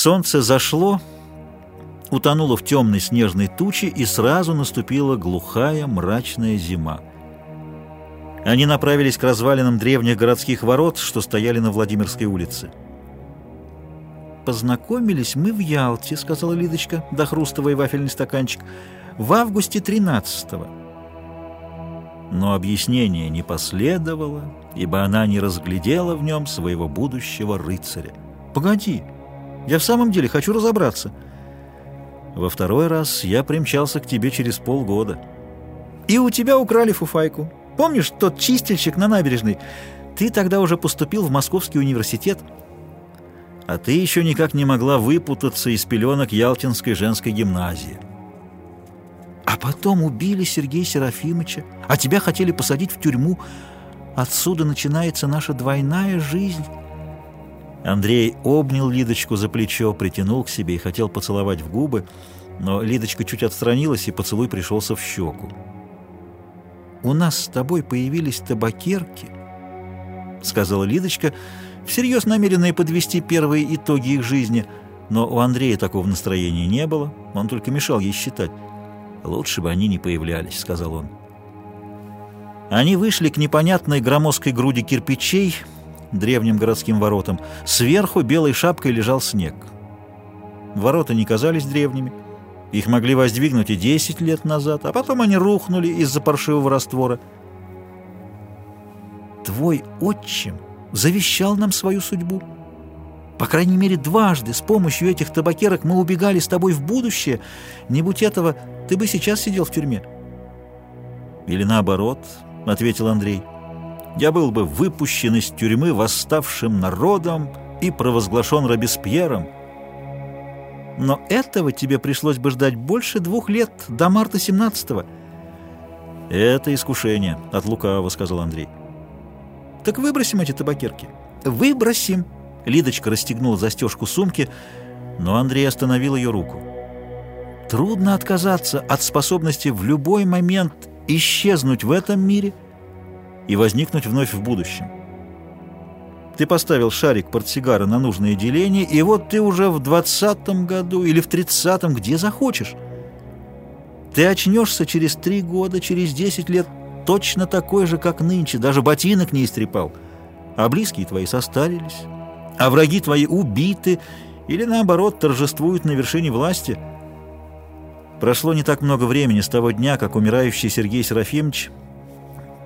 Солнце зашло, утонуло в темной снежной туче, и сразу наступила глухая мрачная зима. Они направились к развалинам древних городских ворот, что стояли на Владимирской улице. «Познакомились мы в Ялте», — сказала Лидочка, дохрустывая вафельный стаканчик, — «в августе 13-го». Но объяснение не последовало, ибо она не разглядела в нем своего будущего рыцаря. «Погоди, я в самом деле хочу разобраться». «Во второй раз я примчался к тебе через полгода». «И у тебя украли фуфайку. Помнишь тот чистильщик на набережной? Ты тогда уже поступил в Московский университет» а ты еще никак не могла выпутаться из пеленок Ялтинской женской гимназии. А потом убили Сергея Серафимовича, а тебя хотели посадить в тюрьму. Отсюда начинается наша двойная жизнь. Андрей обнял Лидочку за плечо, притянул к себе и хотел поцеловать в губы, но Лидочка чуть отстранилась, и поцелуй пришелся в щеку. «У нас с тобой появились табакерки», — сказала Лидочка, — всерьез намеренные подвести первые итоги их жизни, но у Андрея такого настроения не было, он только мешал ей считать. «Лучше бы они не появлялись», — сказал он. Они вышли к непонятной громоздкой груди кирпичей, древним городским воротам. Сверху белой шапкой лежал снег. Ворота не казались древними. Их могли воздвигнуть и 10 лет назад, а потом они рухнули из-за паршивого раствора. «Твой отчим!» завещал нам свою судьбу. По крайней мере, дважды с помощью этих табакерок мы убегали с тобой в будущее. Не будь этого, ты бы сейчас сидел в тюрьме. Или наоборот, — ответил Андрей. Я был бы выпущен из тюрьмы восставшим народом и провозглашен Робеспьером. Но этого тебе пришлось бы ждать больше двух лет, до марта 17-го. «Это искушение от лукавого», — сказал Андрей. Так выбросим эти табакерки. Выбросим. Лидочка расстегнула застежку сумки, но Андрей остановил ее руку. Трудно отказаться от способности в любой момент исчезнуть в этом мире и возникнуть вновь в будущем. Ты поставил шарик портсигара на нужное деление, и вот ты уже в двадцатом году или в тридцатом, где захочешь. Ты очнешься через три года, через десять лет, точно такой же, как нынче, даже ботинок не истрепал. А близкие твои состарились, а враги твои убиты или, наоборот, торжествуют на вершине власти. Прошло не так много времени с того дня, как умирающий Сергей Серафимович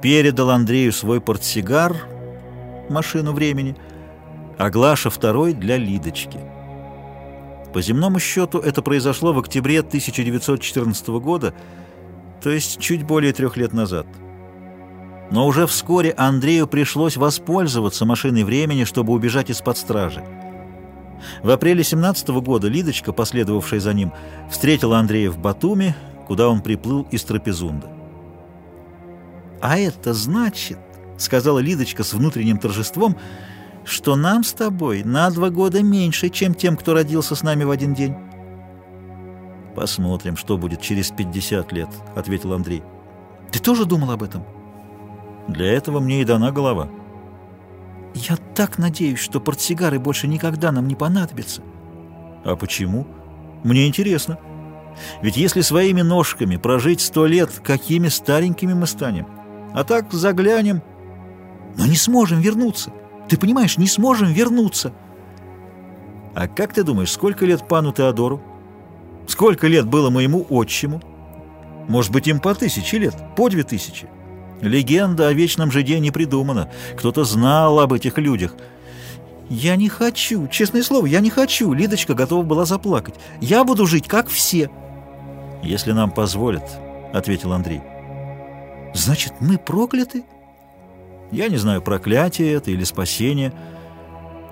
передал Андрею свой портсигар, машину времени, а Глаша второй для Лидочки. По земному счету это произошло в октябре 1914 года, то есть чуть более трех лет назад. Но уже вскоре Андрею пришлось воспользоваться машиной времени, чтобы убежать из-под стражи. В апреле 17 -го года Лидочка, последовавшая за ним, встретила Андрея в Батуми, куда он приплыл из Трапезунда. «А это значит, — сказала Лидочка с внутренним торжеством, — что нам с тобой на два года меньше, чем тем, кто родился с нами в один день». «Посмотрим, что будет через 50 лет», — ответил Андрей. «Ты тоже думал об этом?» Для этого мне и дана голова. Я так надеюсь, что портсигары больше никогда нам не понадобятся. А почему? Мне интересно. Ведь если своими ножками прожить сто лет, какими старенькими мы станем? А так заглянем, но не сможем вернуться. Ты понимаешь, не сможем вернуться. А как ты думаешь, сколько лет пану Теодору? Сколько лет было моему отчиму? Может быть, им по тысяче лет, по две тысячи. Легенда о вечном жиде не придумана. Кто-то знал об этих людях. «Я не хочу, честное слово, я не хочу!» Лидочка готова была заплакать. «Я буду жить, как все!» «Если нам позволят», — ответил Андрей. «Значит, мы прокляты?» «Я не знаю, проклятие это или спасение,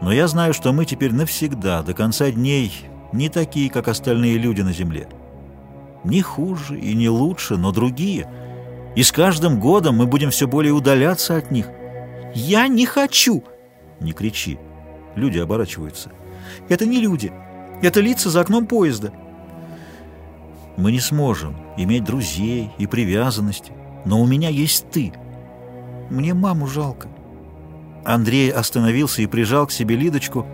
но я знаю, что мы теперь навсегда, до конца дней, не такие, как остальные люди на земле. Не хуже и не лучше, но другие — и с каждым годом мы будем все более удаляться от них. Я не хочу!» «Не кричи. Люди оборачиваются». «Это не люди. Это лица за окном поезда». «Мы не сможем иметь друзей и привязанности, но у меня есть ты. Мне маму жалко». Андрей остановился и прижал к себе Лидочку.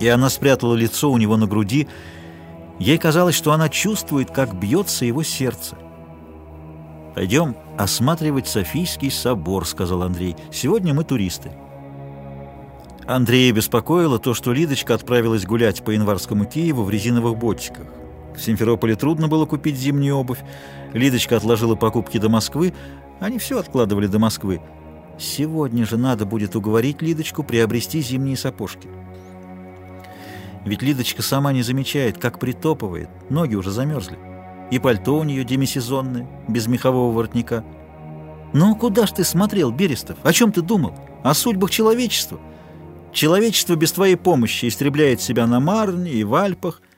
и она спрятала лицо у него на груди. Ей казалось, что она чувствует, как бьется его сердце. «Пойдем осматривать Софийский собор», — сказал Андрей. «Сегодня мы туристы». Андрея беспокоило то, что Лидочка отправилась гулять по январскому Киеву в резиновых ботиках. В Симферополе трудно было купить зимнюю обувь. Лидочка отложила покупки до Москвы. Они все откладывали до Москвы. Сегодня же надо будет уговорить Лидочку приобрести зимние сапожки. Ведь Лидочка сама не замечает, как притопывает. Ноги уже замерзли. И пальто у нее демисезонное, без мехового воротника. Ну, куда ж ты смотрел, Берестов? О чем ты думал? О судьбах человечества? Человечество без твоей помощи истребляет себя на Марне и в Альпах –